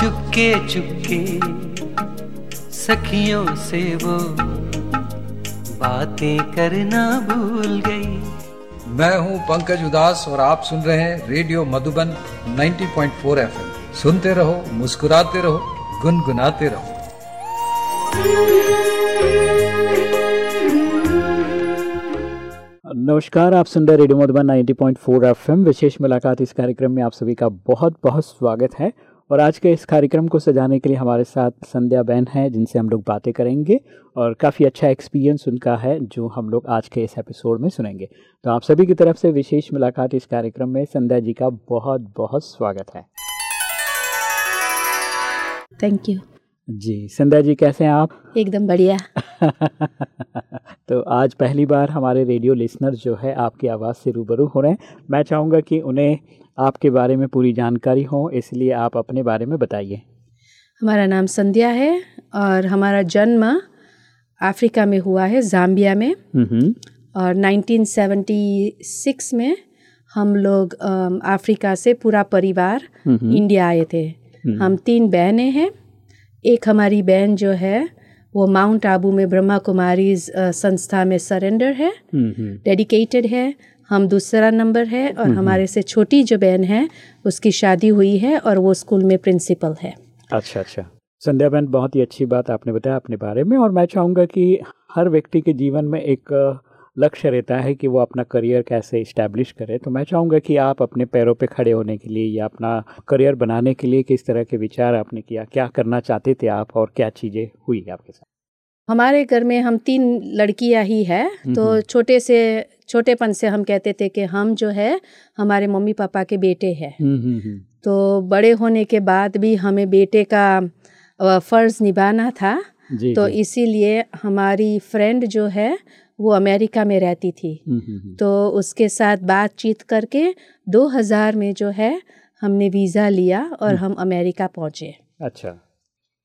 चुपके चुपके सखियों से वो बातें करना भूल गई। मैं हूँ पंकज उदास और आप सुन रहे हैं रेडियो मधुबन 90.4 एफएम। सुनते रहो मुस्कुराते रहो गुनगुनाते रहो। नमस्कार आप सुन रहे रेडियो मधुबन 90.4 एफएम। विशेष मुलाकात इस कार्यक्रम में आप सभी का बहुत बहुत स्वागत है। और आज के इस कार्यक्रम को सजाने के लिए हमारे साथ संध्या बहन है, जिनसे हम लोग बातें करेंगे और काफ़ी अच्छा एक्सपीरियंस उनका है, जो हम लोग आज के इस एपिसोड में सुनेंगे। तो आप सभी की तरफ़ से विशेष मुलाकात इस कार्यक्रम में। संध्या जी का बहुत बहुत स्वागत है। थैंक यू जी संध्या जी कैसे हैं आप? एकदम बढ़िया। तो आज पहली बार हमारे रेडियो लिसनर जो है आपकी आवाज़ से रूबरू हो रहे हैं। मैं चाहूँगा कि उन्हें आपके बारे में पूरी जानकारी हो इसलिए आप अपने बारे में बताइए। हमारा नाम संध्या है और हमारा जन्म अफ्रीका में हुआ है जाम्बिया में। हम्म। और 1976 में हम लोग अफ्रीका से पूरा परिवार हम्म। इंडिया आए थे। हम तीन बहनें हैं। एक हमारी बहन जो है वो माउंट आबू में ब्रह्मा कुमारी संस्था में सरेंडर है हम्म डेडिकेटेड है हम दूसरा नंबर है और हमारे से छोटी जो बहन है उसकी शादी हुई है और वो स्कूल में प्रिंसिपल है। अच्छा अच्छा। संध्या बहन बहुत ही अच्छी बात आपने बताया अपने बारे में और मैं चाहूँगा कि हर व्यक्ति के जीवन में एक लक्ष्य रहता है कि वो अपना करियर कैसे इस्टेब्लिश करे। तो मैं चाहूँगा कि आप अपने पैरों पे खड़े होने के लिए या अपना करियर बनाने के लिए किस तरह के विचार आपने किया क्या करना चाहते थे आप और क्या चीज़ें हुई आपके साथ? हमारे घर में हम तीन लड़कियाँ ही है तो छोटे से छोटेपन से हम कहते थे कि हम जो है हमारे मम्मी पापा के बेटे हैं। हम्म हम्म हम्म। तो बड़े होने के बाद भी हमें बेटे का फ़र्ज़ निभाना था। जी तो इसीलिए हमारी फ्रेंड जो है वो अमेरिका में रहती थी। हम्म, हम्म, हम्म। तो उसके साथ बातचीत करके 2000 में जो है हमने वीज़ा लिया और हम अमेरिका पहुँचे। अच्छा।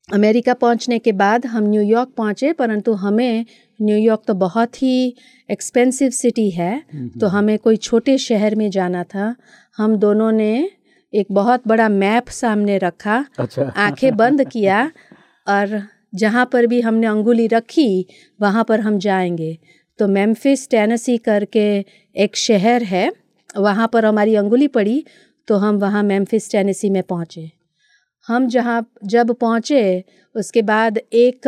अमेरिका पहुँचने के बाद हम न्यूयॉर्क पहुँचे परंतु हमें न्यूयॉर्क तो बहुत ही एक्सपेंसिव सिटी है तो हमें कोई छोटे शहर में जाना था। हम दोनों ने एक बहुत बड़ा मैप सामने रखा अच्छा। आँखें बंद किया और जहाँ पर भी हमने अंगुली रखी वहाँ पर हम जाएँगे। तो मेम्फिस टेनेसी करके एक शहर है। वहाँ पर हमारी अंगुली पड़ी तो हम वहाँ मेम्फिस टेनेसी में पहुँचे। हम जहाँ जब पहुँचे उसके बाद एक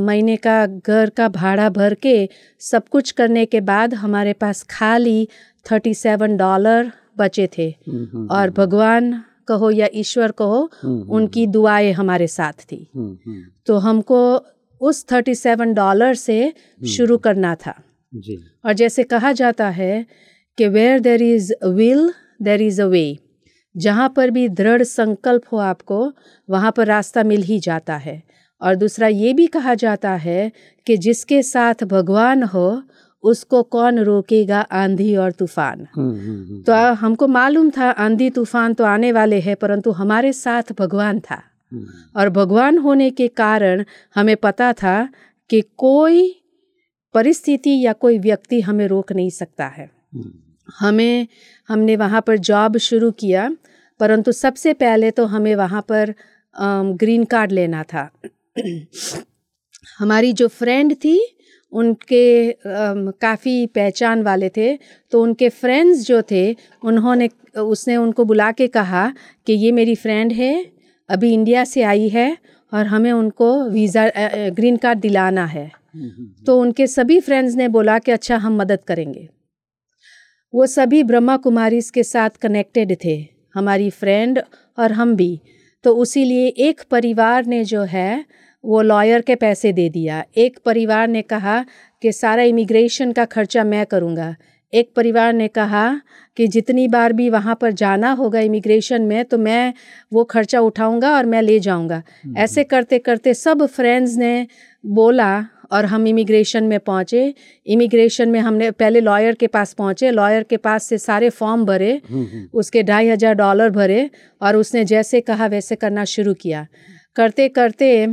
महीने का घर का भाड़ा भर के सब कुछ करने के बाद हमारे पास खाली थर्टी सेवन डॉलर बचे थे। हम्म, हम्म, और भगवान कहो या ईश्वर कहो हम्म, उनकी दुआएँ हमारे साथ थी। हम्म, हम्म, तो हमको उस थर्टी सेवन डॉलर से शुरू करना था। जी। और जैसे कहा जाता है कि where there is will there is a way जहाँ पर भी दृढ़ संकल्प हो आपको वहाँ पर रास्ता मिल ही जाता है। और दूसरा ये भी कहा जाता है कि जिसके साथ भगवान हो उसको कौन रोकेगा आंधी और तूफ़ान? हम्म, हम्म, हम्म, तो हमको मालूम था आंधी तूफ़ान तो आने वाले हैं परंतु हमारे साथ भगवान था। और भगवान होने के कारण हमें पता था कि कोई परिस्थिति या कोई व्यक्ति हमें रोक नहीं सकता है। हमें, हमने वहाँ पर जॉब शुरू किया, परंतु सबसे पहले तो हमें वहाँ पर ग्रीन कार्ड लेना था। हमारी जो फ्रेंड थी, उनके काफ़ी पहचान वाले थे तो उनके फ्रेंड्स जो थे, उन्होंने, उसने उनको बुला के कहा कि ये मेरी फ्रेंड है, अभी इंडिया से आई है और हमें उनको वीज़ा ग्रीन कार्ड दिलाना है। तो उनके सभी फ्रेंड्स ने बोला कि अच्छा हम मदद करेंगे। वो सभी ब्रह्मा कुमारी के साथ कनेक्टेड थे, हमारी फ्रेंड और हम भी। तो उसी उसीलिए एक परिवार ने जो है, वो लॉयर के पैसे दे दिया। एक परिवार ने कहा कि सारा इमिग्रेशन का खर्चा मैं करूँगा। एक परिवार ने कहा कि जितनी बार भी वहाँ पर जाना होगा इमिग्रेशन में तो मैं वो खर्चा उठाऊँगा और मैं ले जाऊँगा। ऐसे करते करते सब फ्रेंड्स ने बोला और हम इमिग्रेशन में पहुँचे। इमिग्रेशन में हमने पहले लॉयर के पास पहुँचे। लॉयर के पास से सारे फॉर्म भरे उसके ढाई हज़ार डॉलर भरे और उसने जैसे कहा वैसे करना शुरू किया। करते करते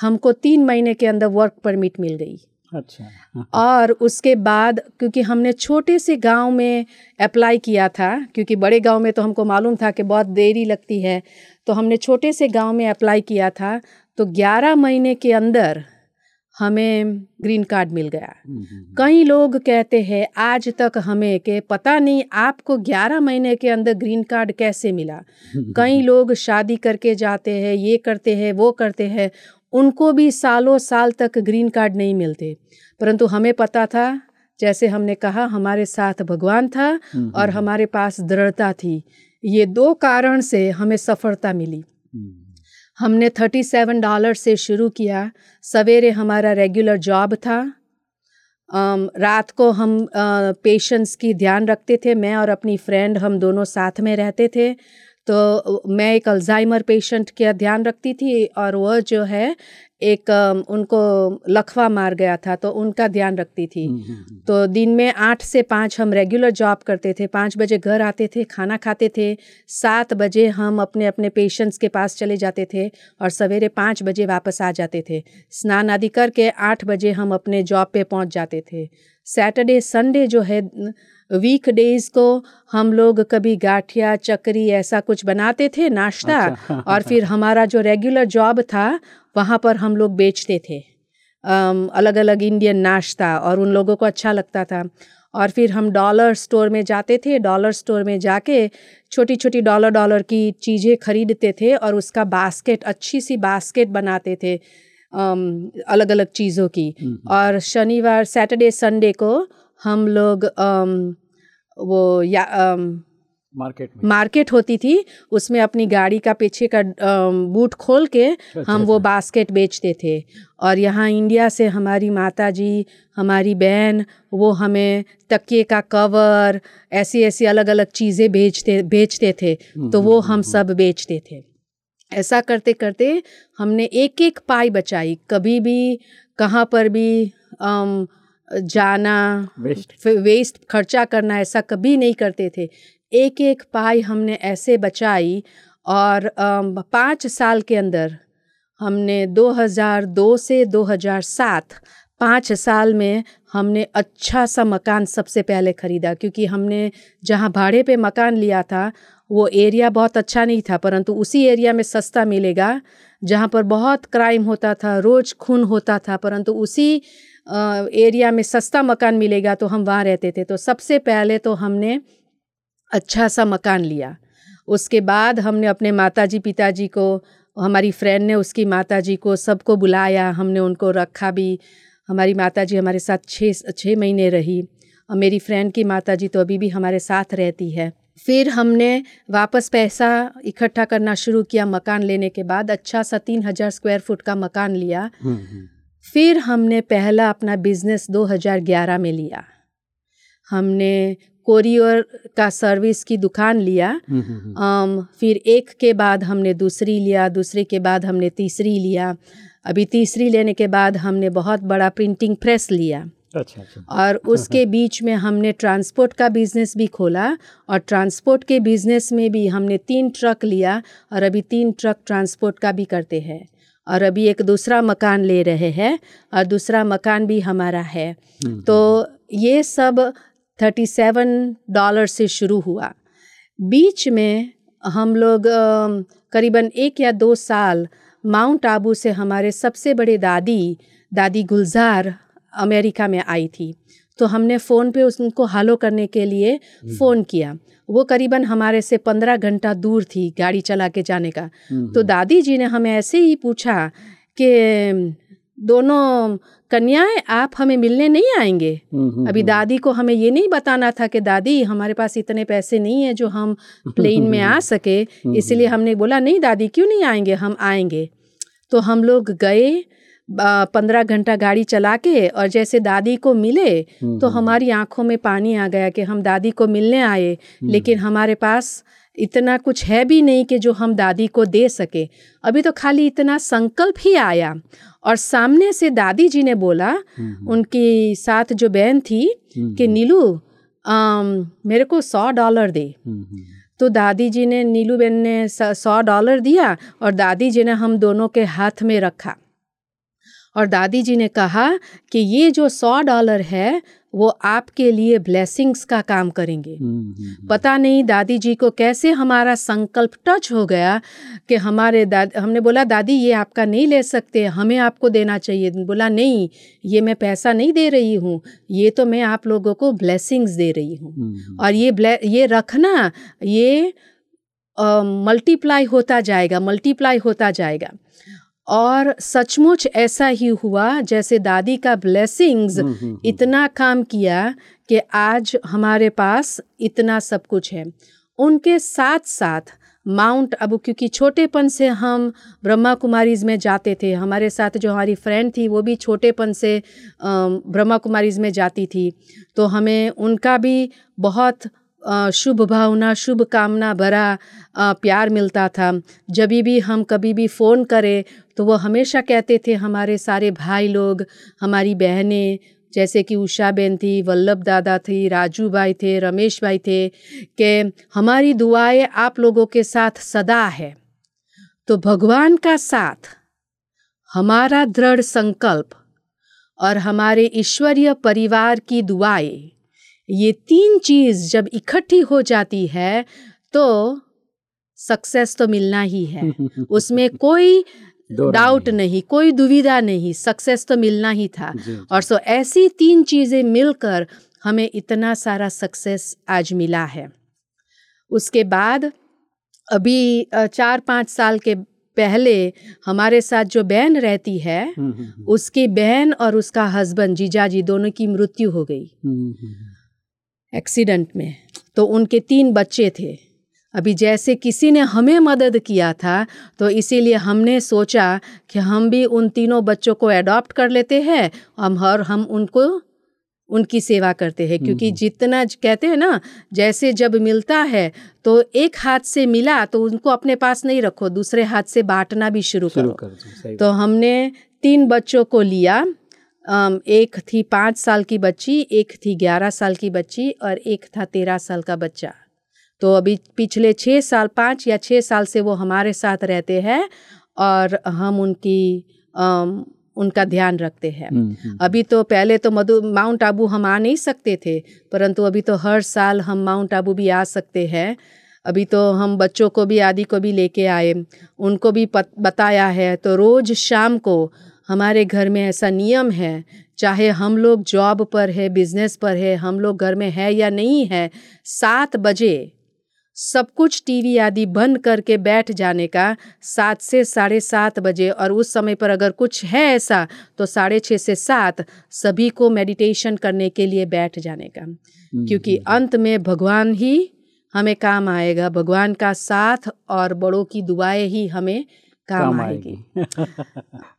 हमको तीन महीने के अंदर वर्क परमिट मिल गई। अच्छा। और उसके बाद क्योंकि हमने छोटे से गाँव में अप्लाई किया था क्योंकि बड़े गाँव में तो हमको मालूम था कि बहुत देरी लगती है तो हमने छोटे से गाँव में अप्लाई किया था तो 11 महीने के अंदर हमें ग्रीन कार्ड मिल गया। कई लोग कहते हैं आज तक हमें के पता नहीं आपको 11 महीने के अंदर ग्रीन कार्ड कैसे मिला। कई लोग शादी करके जाते हैं ये करते हैं वो करते हैं उनको भी सालों साल तक ग्रीन कार्ड नहीं मिलते। परंतु हमें पता था जैसे हमने कहा हमारे साथ भगवान था और हमारे पास दृढ़ता थी। ये दो कारण से हमें सफलता मिली। हमने थर्टी सेवन डॉलर से शुरू किया। सवेरे हमारा रेगुलर जॉब था। रात को हम पेशेंट्स की ध्यान रखते थे। मैं और अपनी फ्रेंड हम दोनों साथ में रहते थे। तो मैं एक अल्जाइमर पेशेंट का ध्यान रखती थी और वह जो है एक उनको लखवा मार गया था तो उनका ध्यान रखती थी। तो दिन में आठ से पाँच हम रेगुलर जॉब करते थे पाँच बजे घर आते थे खाना खाते थे सात बजे हम अपने अपने पेशेंट्स के पास चले जाते थे और सवेरे पाँच बजे वापस आ जाते थे। स्नान आदि करके आठ बजे हम अपने जॉब पे पहुँच जाते थे। सैटरडे संडे जो है वीक डेज़ को हम लोग कभी गाठिया चकरी ऐसा कुछ बनाते थे नाश्ता अच्छा, हाँ, और फिर हमारा जो रेगुलर जॉब था वहाँ पर हम लोग बेचते थे। अलग अलग इंडियन नाश्ता और उन लोगों को अच्छा लगता था। और फिर हम डॉलर स्टोर में जाते थे डॉलर स्टोर में जाके छोटी छोटी डॉलर डॉलर की चीज़ें खरीदते थे और उसका बास्केट अच्छी सी बास्केट बनाते थे अलग अलग चीज़ों की। और शनिवार सैटरडे संडे को हम लोग वो या मार्केट में। मार्केट होती थी उसमें अपनी गाड़ी का पीछे का बूट खोल के हम वो बास्केट बेचते थे। और यहाँ इंडिया से हमारी माता जी हमारी बहन वो हमें तकिए का कवर ऐसी ऐसी अलग अलग चीज़ें बेचते बेचते थे। तो वो हम सब बेचते थे। ऐसा करते करते हमने एक एक पाई बचाई। कभी भी कहाँ पर भी अम, जाना वेस्ट वेस्ट खर्चा करना ऐसा कभी नहीं करते थे। एक एक पाई हमने ऐसे बचाई और पाँच साल के अंदर हमने 2002 से 2007 पाँच साल में हमने अच्छा सा मकान सबसे पहले ख़रीदा क्योंकि हमने जहाँ भाड़े पे मकान लिया था वो एरिया बहुत अच्छा नहीं था परंतु उसी एरिया में सस्ता मिलेगा। जहाँ पर बहुत क्राइम होता था, रोज़ खून होता था, परंतु उसी एरिया में सस्ता मकान मिलेगा तो हम वहाँ रहते थे। तो सबसे पहले तो हमने अच्छा सा मकान लिया। उसके बाद हमने अपने माताजी, पिताजी को, हमारी फ्रेंड ने उसकी माताजी को सबको बुलाया, हमने उनको रखा भी। हमारी माताजी हमारे साथ छः छः महीने रही। और मेरी फ्रेंड की माताजी तो अभी भी हमारे साथ रहती है। फिर हमने वापस पैसा इकट्ठा करना शुरू किया मकान लेने के बाद। अच्छा सा तीन हज़ार स्क्वायर फुट का मकान लिया। फिर हमने पहला अपना बिज़नेस 2011 में लिया। हमने कोरियर का सर्विस की दुकान लिया। अम, फिर एक के बाद हमने दूसरी लिया दूसरे के बाद हमने तीसरी लिया। अभी तीसरी लेने के बाद हमने बहुत बड़ा प्रिंटिंग प्रेस लिया। अच्छा अच्छा। और उसके बीच में हमने ट्रांसपोर्ट का बिज़नेस भी खोला और ट्रांसपोर्ट के बिज़नेस में भी हमने तीन ट्रक लिया और अभी तीन ट्रक ट्रांसपोर्ट का भी करते हैं। और अभी एक दूसरा मकान ले रहे हैं और दूसरा मकान भी हमारा है। तो ये सब थर्टी सेवन डॉलर से शुरू हुआ। बीच में हम लोग करीबन एक या दो साल माउंट आबू से हमारे सबसे बड़े दादी दादी गुलजार अमेरिका में आई थी। तो हमने फ़ोन पे उनको हालो करने के लिए फ़ोन किया। वो करीबन हमारे से पंद्रह घंटा दूर थी गाड़ी चला के जाने का। तो दादी जी ने हमें ऐसे ही पूछा कि दोनों कन्याएँ आप हमें मिलने नहीं आएँगे? अभी दादी को हमें ये नहीं बताना था कि दादी हमारे पास इतने पैसे नहीं है जो हम प्लेन में आ सके। इसलिए हमने बोला नहीं दादी क्यों नहीं आएँगे? हम आएँगे। तो हम लोग गए। पंद्रह घंटा गाड़ी चला के और जैसे दादी को मिले तो हमारी आँखों में पानी आ गया कि हम दादी को मिलने आए। लेकिन हमारे पास इतना कुछ है भी नहीं कि जो हम दादी को दे सके। अभी तो खाली इतना संकल्प ही आया और सामने से दादी जी ने बोला उनकी साथ जो बहन थी कि नीलू मेरे को सौ डॉलर दे। तो दादी जी ने नीलू बहन ने सौ डॉलर दिया और दादी जी ने हम दोनों के हाथ में रखा। और दादी जी ने कहा कि ये जो सौ डॉलर है वो आपके लिए ब्लेसिंग्स का काम करेंगे। हम्म, हम्म, पता नहीं दादी जी को कैसे हमारा संकल्प टच हो गया कि हमारे दाद हमने बोला दादी ये आपका नहीं ले सकते हमें आपको देना चाहिए। बोला नहीं ये मैं पैसा नहीं दे रही हूँ ये तो मैं आप लोगों को ब्लेसिंग्स दे रही हूँ। हम्म, और ये ब्ले ये रखना ये मल्टीप्लाई होता जाएगा मल्टीप्लाई होता जाएगा। और सचमुच ऐसा ही हुआ जैसे दादी का ब्लेसिंग्स हम्म, हम्म, इतना काम किया कि आज हमारे पास इतना सब कुछ है। उनके साथ साथ माउंट अबू क्योंकि छोटेपन से हम ब्रह्मा कुमारीज में जाते थे हमारे साथ जो हमारी फ्रेंड थी वो भी छोटेपन से ब्रह्मा कुमारीज में जाती थी। तो हमें उनका भी बहुत शुभ भावना, शुभ कामना भरा प्यार मिलता था। जब भी हम कभी भी फ़ोन करें तो वो हमेशा कहते थे, हमारे सारे भाई लोग, हमारी बहनें, जैसे कि उषा बहन थी, वल्लभ दादा थी, राजू भाई थे, रमेश भाई थे, कि हमारी दुआएँ आप लोगों के साथ सदा है। तो भगवान का साथ, हमारा दृढ़ संकल्प और हमारे ईश्वरीय परिवार की दुआएँ ये तीन चीज़ जब इकट्ठी हो जाती है तो सक्सेस तो मिलना ही है। उसमें कोई डाउट नहीं नहीं कोई दुविधा नहीं सक्सेस तो मिलना ही था। जी, जी। और सो ऐसी तीन चीज़ें मिलकर हमें इतना सारा सक्सेस आज मिला है। उसके बाद अभी चार पाँच साल के पहले हमारे साथ जो बहन रहती है हम्म, हम्म, हम्म, उसकी बहन और उसका हस्बैंड जीजाजी दोनों की मृत्यु हो गई। एक्सीडेंट में। तो उनके तीन बच्चे थे। अभी जैसे किसी ने हमें मदद किया था तो इसीलिए हमने सोचा कि हम भी उन तीनों बच्चों को एडॉप्ट कर लेते हैं हम और हम उनको उनकी सेवा करते हैं। क्योंकि जितना कहते हैं ना जैसे जब मिलता है तो एक हाथ से मिला तो उनको अपने पास नहीं रखो दूसरे हाथ से बांटना भी शुरू करो। कर तो हमने तीन बच्चों को लिया एक थी पाँच साल की बच्ची एक थी ग्यारह साल की बच्ची और एक था तेरह साल का बच्चा। तो अभी पिछले छः साल पाँच या छः साल से वो हमारे साथ रहते हैं और हम उनकी अम, उनका ध्यान रखते हैं। हम्म, हम्म, अभी तो पहले तो मधु माउंट आबू हम आ नहीं सकते थे परंतु अभी तो हर साल हम माउंट आबू भी आ सकते हैं। अभी तो हम बच्चों को भी आदि को भी लेके आए। उनको भी पत, बताया है तो रोज़ शाम को हमारे घर में ऐसा नियम है चाहे हम लोग जॉब पर है बिज़नेस पर है हम लोग घर में है या नहीं है सात बजे सब कुछ टीवी आदि बंद करके बैठ जाने का सात से साढ़े सात बजे और उस समय पर अगर कुछ है ऐसा तो साढ़े छः से सात सभी को मेडिटेशन करने के लिए बैठ जाने का। क्योंकि अंत में भगवान ही हमें काम आएगा भगवान का साथ और बड़ों की दुआएँ ही हमें काम, आएगी।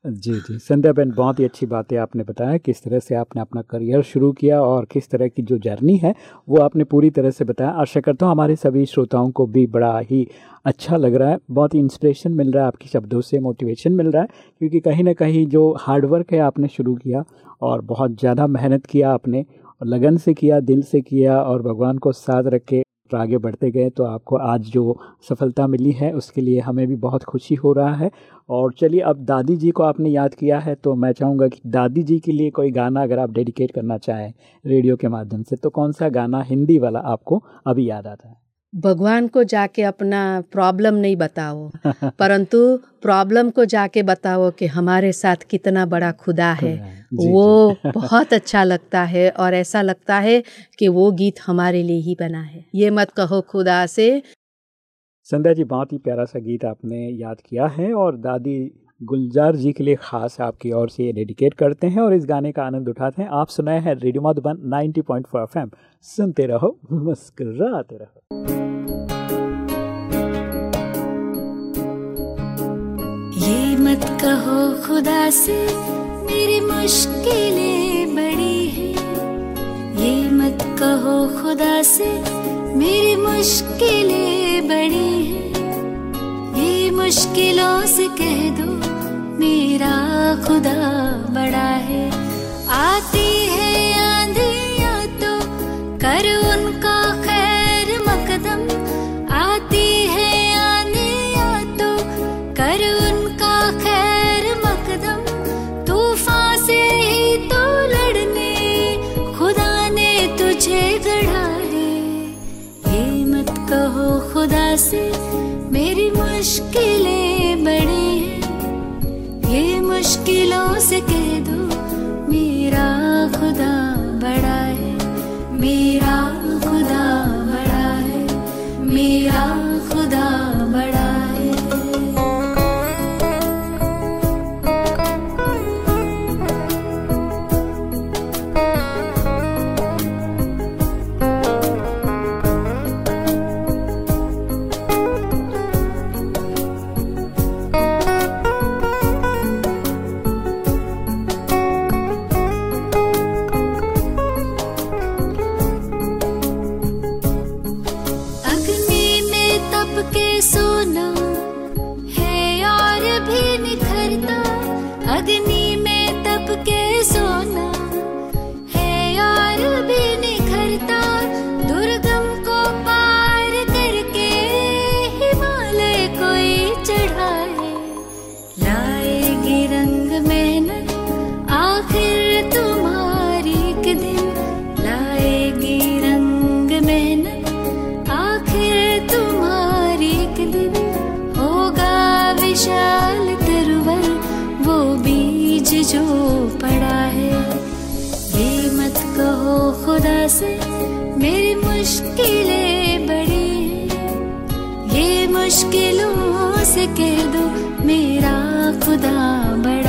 जी जी। संध्या बहन बहुत ही अच्छी बात है आपने बताया किस तरह से आपने अपना करियर शुरू किया और किस तरह की जो जर्नी है वो आपने पूरी तरह से बताया। आशा करता हूँ हमारे सभी श्रोताओं को भी बड़ा ही अच्छा लग रहा है। बहुत ही इंस्पिरेशन मिल रहा है आपके शब्दों से मोटिवेशन मिल रहा है क्योंकि कहीं ना कहीं जो हार्डवर्क है आपने शुरू किया और बहुत ज़्यादा मेहनत किया आपने लगन से किया दिल से किया और भगवान को साथ रख के और आगे बढ़ते गए तो आपको आज जो सफलता मिली है, उसके लिए हमें भी बहुत खुशी हो रहा है। और चलिए, अब दादी जी को आपने याद किया है तो मैं चाहूँगा कि दादी जी के लिए कोई गाना अगर आप डेडिकेट करना चाहें रेडियो के माध्यम से तो कौन सा गाना हिंदी वाला आपको अभी याद आता है? भगवान को जाके अपना प्रॉब्लम नहीं बताओ। परंतु प्रॉब्लम को जाके बताओ कि हमारे साथ कितना बड़ा खुदा है। जी, वो बहुत अच्छा लगता है और ऐसा लगता है कि वो गीत हमारे लिए ही बना है। ये मत कहो खुदा से। संध्या जी बहुत ही प्यारा सा गीत आपने याद किया है और दादी गुलजार जी के लिए खास आपकी ओर से ये डेडिकेट करते हैं और इस गाने का आनंद उठाते हैं। आप सुनाए हैं रेडियो मधुबन 90.4 एफएम। सुनते रहो, मुस्कुराते रहो। ये मत कहो खुदा से, मेरी मुश्किलें बड़ी हैं। ये मत कहो खुदा से, मेरी मुश्किलें बड़ी हैं। ये मुश्किलों से कह दो मेरा खुदा बड़ा है। आती है आंधिया तो कर उनका खैर मकदम। आती है आंधिया तो कर उनका खैर मकदम। तूफ़ान से ही तो लड़ने खुदा ने तुझे गढ़ा है। ये मत कहो खुदा से मेरी मुश्किलें बड़ी दो मेरा मुश्किलें बड़ी ये मुश्किलों से कह दो मेरा खुदा बड़ा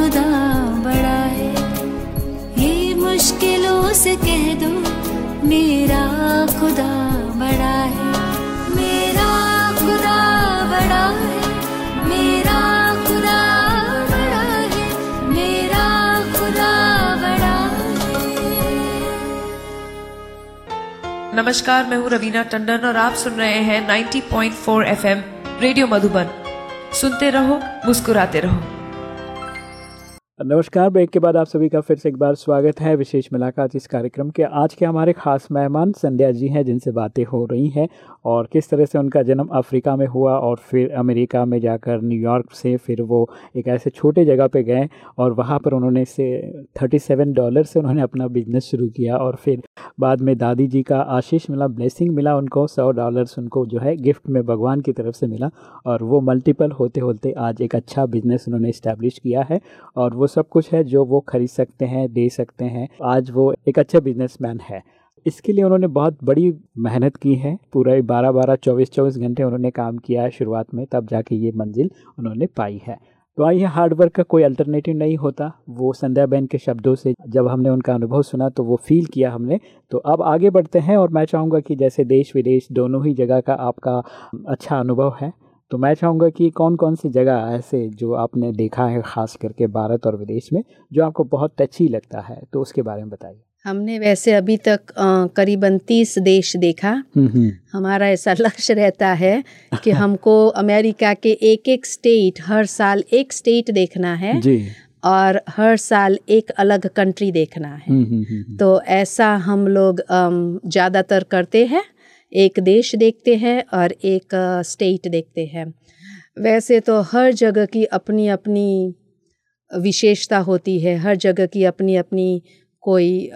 खुदा बड़ा है। ये मुश्किलों से कह दो, मेरा खुदा बड़ा है। मेरा खुदा बड़ा है, मेरा खुदा बड़ा है, मेरा खुदा बड़ा है। नमस्कार, मैं हूँ रवीना टंडन और आप सुन रहे हैं 90.4 एफएम, रेडियो मधुबन। सुनते रहो, मुस्कुराते रहो। नमस्कार, ब्रेक के बाद आप सभी का फिर से एक बार स्वागत है विशेष मुलाकात इस कार्यक्रम के। आज के हमारे खास मेहमान संध्या जी हैं, जिनसे बातें हो रही हैं और किस तरह से उनका जन्म अफ्रीका में हुआ और फिर अमेरिका में जाकर न्यूयॉर्क से फिर वो एक ऐसे छोटे जगह पे गए और वहाँ पर उन्होंने से थर्टी सेवन डॉलर से उन्होंने अपना बिज़नेस शुरू किया और फिर बाद में दादी जी का आशीष मिला, ब्लेसिंग मिला उनको, सौ डॉलर्स उनको जो है गिफ्ट में भगवान की तरफ़ से मिला और वो मल्टीपल होते होते आज एक अच्छा बिज़नेस उन्होंने इस्टेब्लिश किया है और वो सब कुछ है जो वो खरीद सकते हैं, दे सकते हैं। आज वो एक अच्छा बिजनेसमैन है। इसके लिए उन्होंने बहुत बड़ी मेहनत की है। पूरा बारह बारह चौबीस चौबीस घंटे उन्होंने काम किया है शुरुआत में, तब जाके ये मंजिल उन्होंने पाई है। तो आइए हार्ड वर्क का कोई अल्टरनेटिव नहीं होता। वो संध्या बहन के शब्दों से जब हमने उनका अनुभव सुना तो वो फील किया हमने। तो अब आगे बढ़ते हैं और मैं चाहूँगा कि जैसे देश विदेश दोनों ही जगह का आपका अच्छा अनुभव है। तो मैं चाहूँगा कि कौन कौन सी जगह ऐसे जो आपने देखा है ख़ास करके भारत और विदेश में जो आपको बहुत टची लगता है तो उसके बारे में बताइए। हमने वैसे अभी तक करीबन तीस देश देखा। हमारा ऐसा लक्ष्य रहता है कि हमको अमेरिका के एक एक स्टेट हर साल एक स्टेट देखना है जी। और हर साल एक अलग कंट्री देखना है। तो ऐसा हम लोग ज़्यादातर करते हैं। एक देश देखते हैं और एक स्टेट देखते हैं। वैसे तो हर जगह की अपनी अपनी विशेषता होती है हर जगह की अपनी अपनी कोई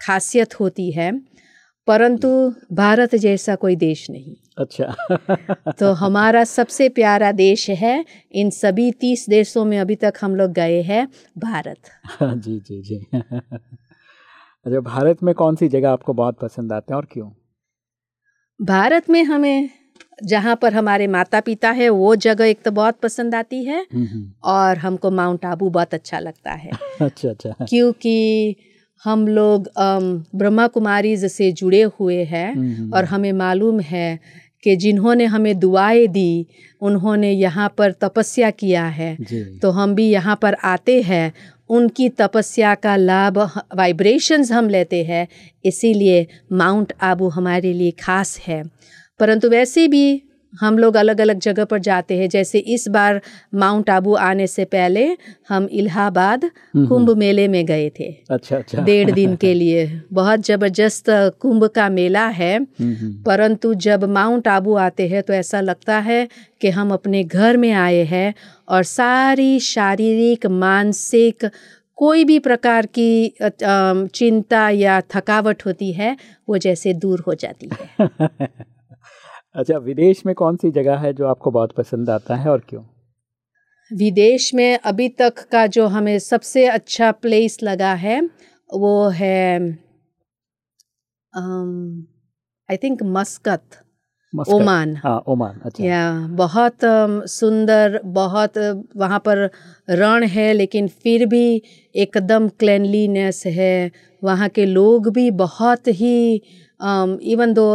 खासियत होती है परंतु भारत जैसा कोई देश नहीं। अच्छा। तो हमारा सबसे प्यारा देश है इन सभी तीस देशों में अभी तक हम लोग गए हैं भारत। जी जी जी। अच्छा भारत में कौन सी जगह आपको बहुत पसंद आते हैं और क्यों? भारत में हमें जहाँ पर हमारे माता पिता है वो जगह एक तो बहुत पसंद आती है हम्म, हम्म। और हमको माउंट आबू बहुत अच्छा लगता है। अच्छा अच्छा। क्योंकि हम लोग ब्रह्मा कुमारी से जुड़े हुए हैं हम्म, और हमें मालूम है कि जिन्होंने हमें दुआएँ दी उन्होंने यहाँ पर तपस्या किया है। तो हम भी यहाँ पर आते हैं उनकी तपस्या का लाभ वाइब्रेशंस हम लेते हैं, इसीलिए माउंट आबू हमारे लिए खास है। परंतु वैसे भी हम लोग अलग अलग जगह पर जाते हैं। जैसे इस बार माउंट आबू आने से पहले हम इलाहाबाद कुंभ मेले में गए थे। अच्छा अच्छा। डेढ़ दिन के लिए। बहुत ज़बरदस्त कुंभ का मेला है। हम्म, हम्म। परंतु जब माउंट आबू आते हैं तो ऐसा लगता है कि हम अपने घर में आए हैं और सारी शारीरिक मानसिक कोई भी प्रकार की चिंता या थकावट होती है वो जैसे दूर हो जाती है। अच्छा विदेश में कौन सी जगह है जो आपको बहुत पसंद आता है और क्यों? विदेश में अभी तक का जो हमें सबसे अच्छा प्लेस लगा है वो है आई थिंक मस्कत। ओमान। हाँ ओमान अच्छा। या बहुत सुंदर बहुत वहाँ पर रण है लेकिन फिर भी एकदम क्लैनलीनेस है। वहाँ के लोग भी बहुत ही इवन दो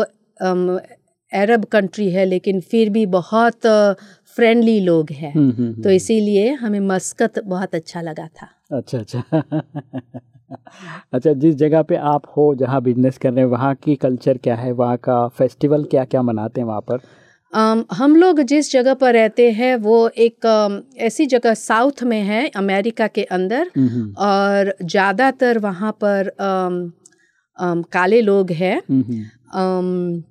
अरब कंट्री है लेकिन फिर भी बहुत फ्रेंडली लोग हैं। हम्म, हम्म, हम्म। तो इसीलिए हमें मस्कत बहुत अच्छा लगा था। अच्छा अच्छा। अच्छा जिस जगह पे आप हो जहाँ बिज़नेस कर रहे हैं वहाँ की कल्चर क्या है? वहाँ का फेस्टिवल क्या क्या मनाते हैं वहाँ पर? अम, हम लोग जिस जगह पर रहते हैं वो एक ऐसी जगह साउथ में है अमेरिका के अंदर। हम्म, और ज़्यादातर वहाँ पर अम, अम, काले लोग हैं हम्म, हम्म, अम, अ,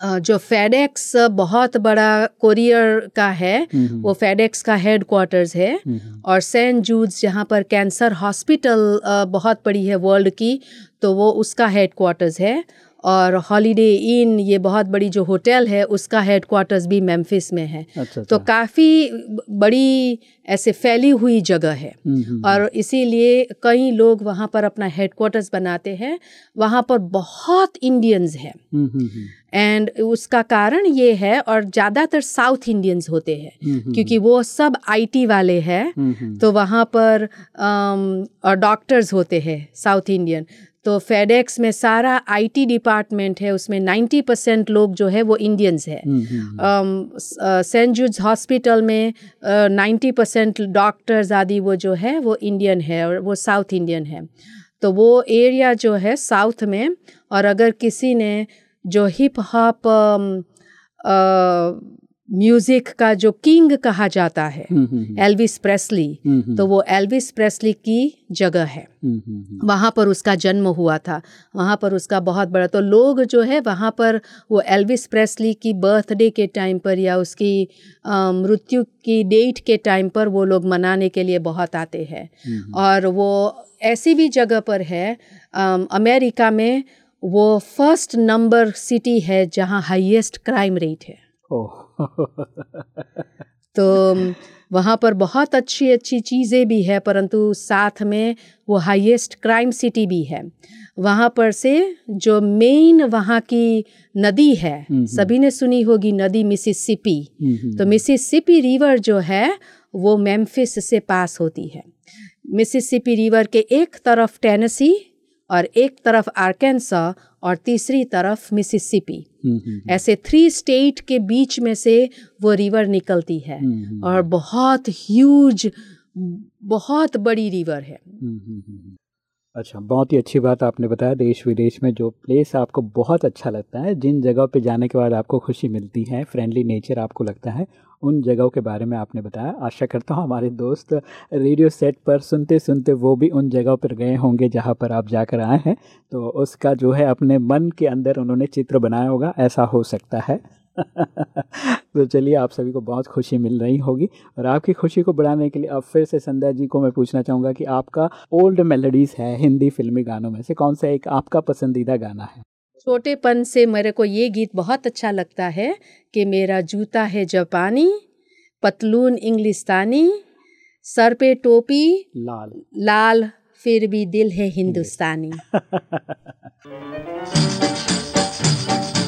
जो फेडेक्स बहुत बड़ा कोरियर का है वो फेडेक्स का हेड क्वार्टर्स है और सेंट जूड्स जहाँ पर कैंसर हॉस्पिटल बहुत बड़ी है वर्ल्ड की तो वो उसका हेड क्वार्टर्स है और हॉलीडे इन ये बहुत बड़ी जो होटल है उसका हेड क्वार्टर्स भी मेम्फिस में है। अच्छा तो अच्छा। काफ़ी बड़ी ऐसे फैली हुई जगह है और इसीलिए कई लोग वहाँ पर अपना हेड क्वार्टर्स बनाते हैं। वहाँ पर बहुत इंडियंस हैं। एंड उसका कारण ये है और ज़्यादातर साउथ इंडियंस होते हैं। क्योंकि वो सब आईटी वाले हैं तो वहाँ पर और डॉक्टर्स होते हैं साउथ इंडियन तो फेडेक्स में सारा आईटी डिपार्टमेंट है उसमें 90 परसेंट लोग जो है वो इंडियंस है। सेंट जूज हॉस्पिटल में नाइन्टी परसेंट डॉक्टर्स आदि वो जो है वो इंडियन है और वो साउथ इंडियन है। तो वो एरिया जो है साउथ में और अगर किसी ने जो हिप हॉप म्यूज़िक का जो किंग कहा जाता है हम्म, हम्म, एल्विस प्रेस्ली हम्म, हम्म, तो वो एल्विस प्रेस्ली की जगह है। वहाँ पर उसका जन्म हुआ था। वहाँ पर उसका बहुत बड़ा तो लोग जो है वहाँ पर वो एल्विस प्रेस्ली की बर्थडे के टाइम पर या उसकी मृत्यु की डेट के टाइम पर वो लोग मनाने के लिए बहुत आते हैं। और वो ऐसी भी जगह पर है अमेरिका में वो फ़र्स्ट नंबर सिटी है जहाँ हाईएस्ट क्राइम रेट है। तो वहाँ पर बहुत अच्छी अच्छी चीज़ें भी है परंतु साथ में वो हाईएस्ट क्राइम सिटी भी है। वहाँ पर से जो मेन वहाँ की नदी है हम्म। सभी ने सुनी होगी नदी मिसिसिपी हम्म, हम्म, तो मिसिसिपी रिवर जो है वो मेम्फिस से पास होती है। मिसिसिपी रिवर के एक तरफ़ टेनेसी और एक तरफ़ आर्केंसा और तीसरी तरफ़ मिसिसिपी। ऐसे थ्री स्टेट के बीच में से वो रिवर निकलती है और बहुत ह्यूज बहुत बड़ी रिवर है। अच्छा बहुत ही अच्छी बात आपने बताया देश विदेश में जो प्लेस आपको बहुत अच्छा लगता है जिन जगह पे जाने के बाद आपको खुशी मिलती है फ्रेंडली नेचर आपको लगता है उन जगहों के बारे में आपने बताया। आशा करता हूँ हमारे दोस्त रेडियो सेट पर सुनते सुनते वो भी उन जगहों पर गए होंगे जहाँ पर आप जाकर आए हैं। तो उसका जो है अपने मन के अंदर उन्होंने चित्र बनाया होगा, ऐसा हो सकता है। तो चलिए आप सभी को बहुत खुशी मिल रही होगी। और आपकी खुशी को बढ़ाने के लिए अब फिर से संध्या जी को मैं पूछना चाहूँगा कि आपका ओल्ड मेलोडीज है हिंदी फिल्मी गानों में से कौन सा एक आपका पसंदीदा गाना है? छोटेपन से मेरे को ये गीत बहुत अच्छा लगता है कि मेरा जूता है जापानी पतलून इंग्लिस्तानी सर पे टोपी लाल। लाल फिर भी दिल है हिंदुस्तानी।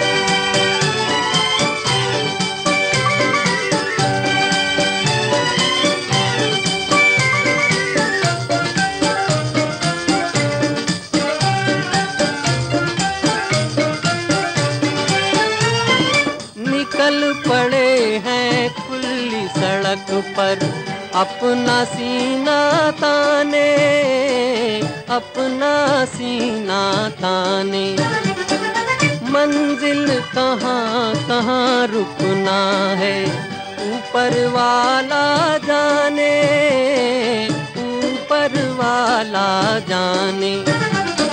पर अपना सीना ताने, अपना सीना ताने। मंजिल कहाँ कहाँ रुकना है, ऊपर वाला जाने, ऊपर वाला जाने।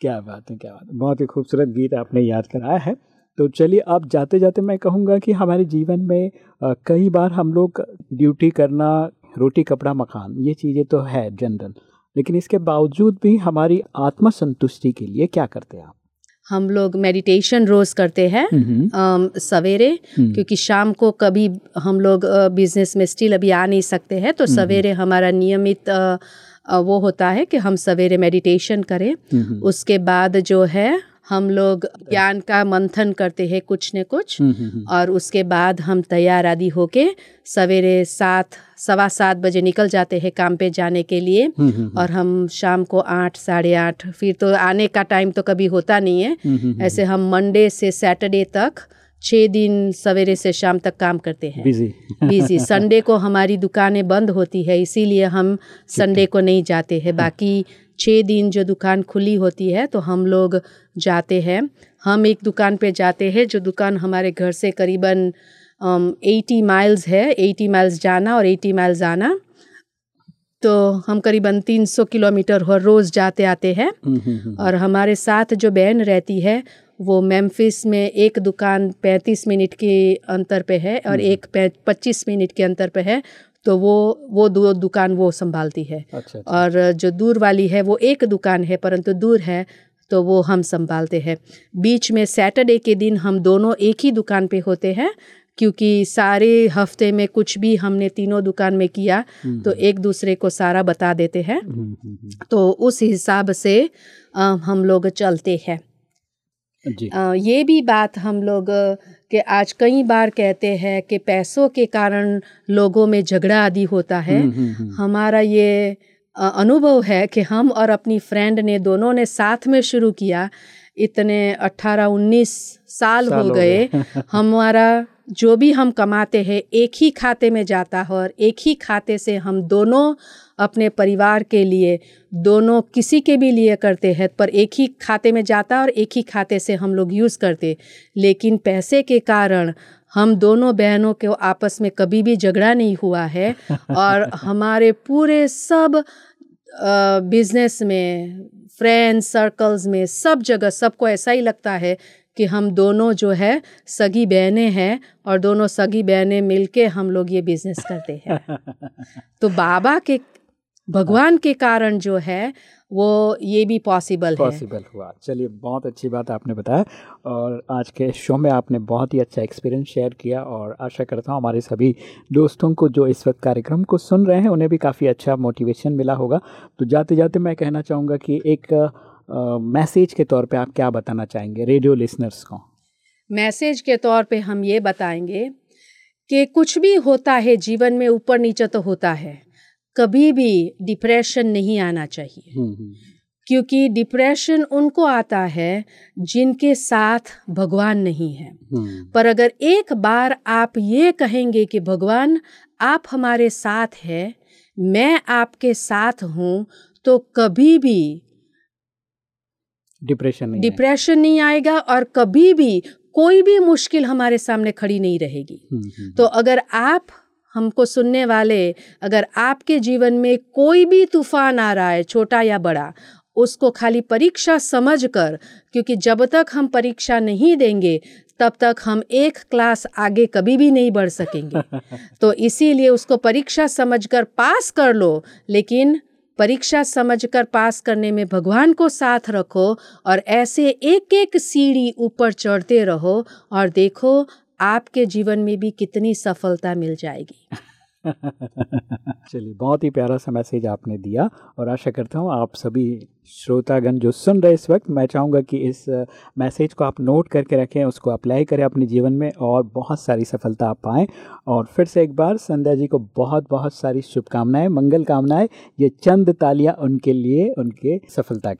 क्या बात है क्या बात है। बहुत ही खूबसूरत गीत आपने याद कराया है। तो चलिए अब जाते जाते मैं कहूँगा कि हमारे जीवन में कई बार हम लोग ड्यूटी करना रोटी कपड़ा मकान ये चीज़ें तो है जनरल। लेकिन इसके बावजूद भी हमारी आत्म संतुष्टि के लिए क्या करते हैं आप? हम लोग मेडिटेशन रोज़ करते हैं हम्म, सवेरे हम्म। क्योंकि शाम को कभी हम लोग बिज़नेस में स्टिल अभी आ नहीं सकते हैं तो सवेरे हमारा नियमित अ, वो होता है कि हम सवेरे मेडिटेशन करें। उसके बाद जो है हम लोग ज्ञान का मंथन करते हैं कुछ न कुछ। और उसके बाद हम तैयार आदि होके सवेरे सात सवा सात बजे निकल जाते हैं काम पे जाने के लिए। और हम शाम को आठ साढ़े आठ फिर तो आने का टाइम तो कभी होता नहीं है। ऐसे हम मंडे से सैटरडे तक छः दिन सवेरे से शाम तक काम करते हैं। बिज़ी बिज़ी संडे को हमारी दुकानें बंद होती है इसीलिए हम संडे को नहीं जाते हैं। बाकी छः दिन जो दुकान खुली होती है तो हम लोग जाते हैं। हम एक दुकान पे जाते हैं जो दुकान हमारे घर से करीबन एटी माइल्स है। एटी माइल्स जाना और एटी माइल्स आना। तो हम करीबन तीन सौ किलोमीटर हर रोज़ जाते आते हैं। हम्म, हम्म, हम्म, और हमारे साथ जो बहन रहती है वो मेम्फिस में एक दुकान पैंतीस मिनट के अंतर पे है और एक पच्चीस मिनट के अंतर पे है तो वो वो दो दुकान वो संभालती है। अच्छा अच्छा। और जो दूर वाली है वो एक दुकान है परंतु दूर है तो वो हम संभालते हैं। बीच में सैटरडे के दिन हम दोनों एक ही दुकान पे होते हैं क्योंकि सारे हफ़्ते में कुछ भी हमने तीनों दुकान में किया तो एक दूसरे को सारा बता देते हैं। हम्म, हम्म, हम्म, तो उस हिसाब से हम लोग चलते हैं। ये भी बात हम लोग कि आज कई बार कहते हैं कि पैसों के कारण लोगों में झगड़ा आदि होता है। हम्म, हम्म, हम्म, हमारा ये अनुभव है कि हम और अपनी फ्रेंड ने दोनों ने साथ में शुरू किया इतने अट्ठारह उन्नीस साल साल हो गए गए। हमारा जो भी हम कमाते हैं एक ही खाते में जाता है और एक ही खाते से हम दोनों अपने परिवार के लिए दोनों किसी के भी लिए करते हैं पर एक ही खाते में जाता और एक ही खाते से हम लोग यूज़ करते लेकिन पैसे के कारण हम दोनों बहनों के आपस में कभी भी झगड़ा नहीं हुआ है और हमारे पूरे सब बिज़नेस में फ्रेंड्स सर्कल्स में सब जगह सबको ऐसा ही लगता है कि हम दोनों जो है सगी बहनें हैं और दोनों सगी बहनें मिलके हम लोग ये बिज़नेस करते हैं। तो बाबा के भगवान के कारण जो है वो ये भी पॉसिबल है। पॉसिबल हुआ। चलिए बहुत अच्छी बात आपने बताया और आज के शो में आपने बहुत ही अच्छा एक्सपीरियंस शेयर किया और आशा करता हूँ हमारे सभी दोस्तों को जो इस वक्त कार्यक्रम को सुन रहे हैं उन्हें भी काफ़ी अच्छा मोटिवेशन मिला होगा। तो जाते जाते मैं कहना चाहूँगा कि एक मैसेज के तौर पे आप क्या बताना चाहेंगे रेडियो लिसनर्स को? मैसेज के तौर पे हम ये बताएँगे कि कुछ भी होता है जीवन में ऊपर नीचे तो होता है। कभी भी डिप्रेशन नहीं आना चाहिए। क्योंकि डिप्रेशन उनको आता है जिनके साथ भगवान नहीं है। पर अगर एक बार आप ये कहेंगे कि भगवान आप हमारे साथ है मैं आपके साथ हूँ तो कभी भी डिप्रेशन नहीं डिप्रेशन नहीं आएगा और कभी भी कोई भी मुश्किल हमारे सामने खड़ी नहीं रहेगी। तो अगर आप हमको सुनने वाले अगर आपके जीवन में कोई भी तूफ़ान आ रहा है छोटा या बड़ा उसको खाली परीक्षा समझकर क्योंकि जब तक हम परीक्षा नहीं देंगे तब तक हम एक क्लास आगे कभी भी नहीं बढ़ सकेंगे। तो इसीलिए उसको परीक्षा समझकर पास कर लो लेकिन परीक्षा समझकर पास करने में भगवान को साथ रखो और ऐसे एक एक सीढ़ी ऊपर चढ़ते रहो और देखो आपके जीवन में भी कितनी सफलता मिल जाएगी। चलिए, बहुत ही प्यारा सा मैसेज आपने दिया और आशा करता हूँ आप सभी श्रोतागण जो सुन रहे इस वक्त, मैं चाहूँगा कि इस मैसेज को आप नोट करके रखें, उसको अप्लाई करें अपने जीवन में और बहुत सारी सफलता आप पाएँ। और फिर से एक बार, संध्या जी को बहुत बहुत सारी शुभकामनाएँ, मंगल कामनाएँ, ये चंद तालियाँ उनके लिए, उनके सफलता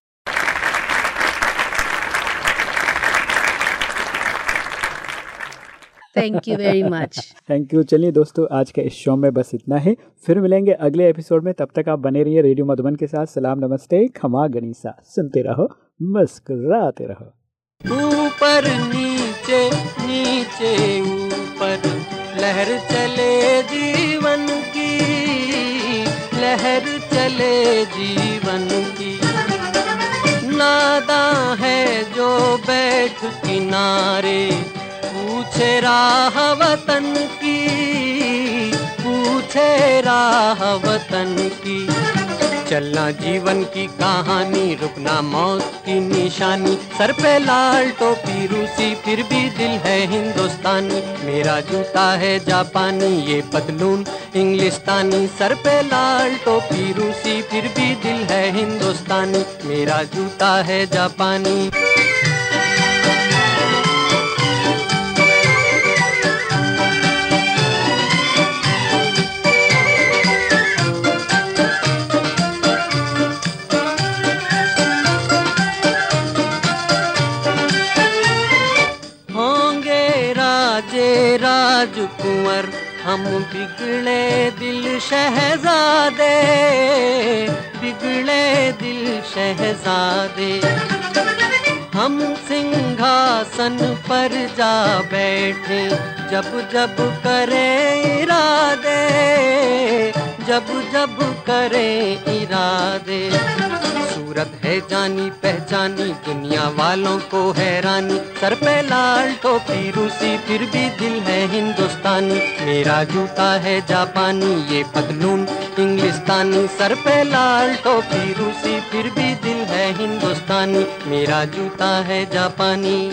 thank you very much thank you चलिए दोस्तों आज के इस शो में बस इतना ही। फिर मिलेंगे अगले एपिसोड में। तब तक आप बने रहिए रेडियो मधुबन के साथ। सलाम नमस्ते खमा गणिसा। सुनते रहो मुस्कुराते रहो। ऊपर नीचे नीचे ऊपर। लहर चले जीवन की। लहर चले जीवन की। नादा है जो बैठ किनारे। पूछे राह वतन की, पूछे राह वतन की। चलना जीवन की कहानी, रुकना मौत की निशानी। सर पे लाल टोपी, रूसी फिर भी दिल है हिंदुस्तानी। मेरा जूता है जापानी, ये पतलून इंग्लिस्तानी। सर पे लाल टोपी, रूसी फिर भी दिल है हिंदुस्तानी। मेरा जूता है जापानी। राजकुंवर हम बिगड़े दिल शहजादे, बिगड़े दिल शहजादे। हम सिंहासन पर जा बैठे, जब जब करे इरादे जब जब करे इरादे। सूरत है जानी, पहचानी, दुनिया वालों को हैरानी। सर पे लाल टोपी, रूसी, फिर भी दिल है हिंदुस्तानी। मेरा जूता है जापानी, ये पतलून इंग्लिस्तानी। सर पे लाल टोपी, रूसी, फिर भी दिल है हिंदुस्तानी। मेरा जूता है जापानी।